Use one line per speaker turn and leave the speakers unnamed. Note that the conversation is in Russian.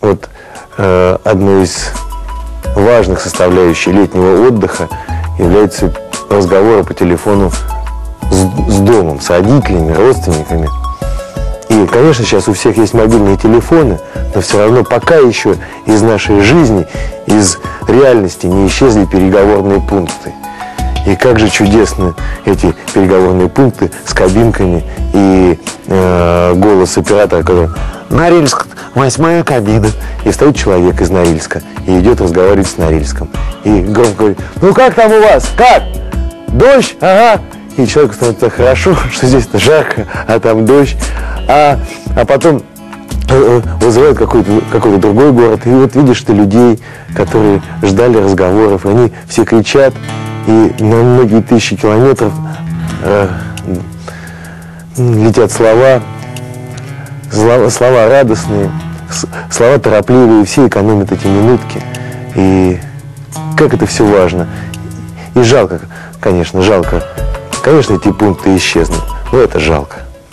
вот э, одной из важных составляющих летнего отдыха является разговоры по телефону с, с домом, с родителями, родственниками. И, конечно, сейчас у всех есть мобильные телефоны, но все равно пока еще из нашей жизни, из реальности не исчезли переговорные пункты. И как же чудесны эти переговорные пункты с кабинками и э, голос оператора, который Норильск, восьмая кабина. И встает человек из Норильска и идет разговаривать с Норильском. И громко говорит, ну как там у вас? Как? Дождь? Ага. И человеку становится хорошо, что здесь жарко, а там дождь. А, а потом э, э, вызывают какой-то какой другой город. И вот видишь ты людей, которые ждали разговоров, они все кричат, и на многие тысячи километров э, летят слова, слова, слова радостные, слова торопливые, все экономят эти минутки. И как это все важно. И жалко, конечно, жалко. Конечно, эти пункты исчезнут, но это жалко.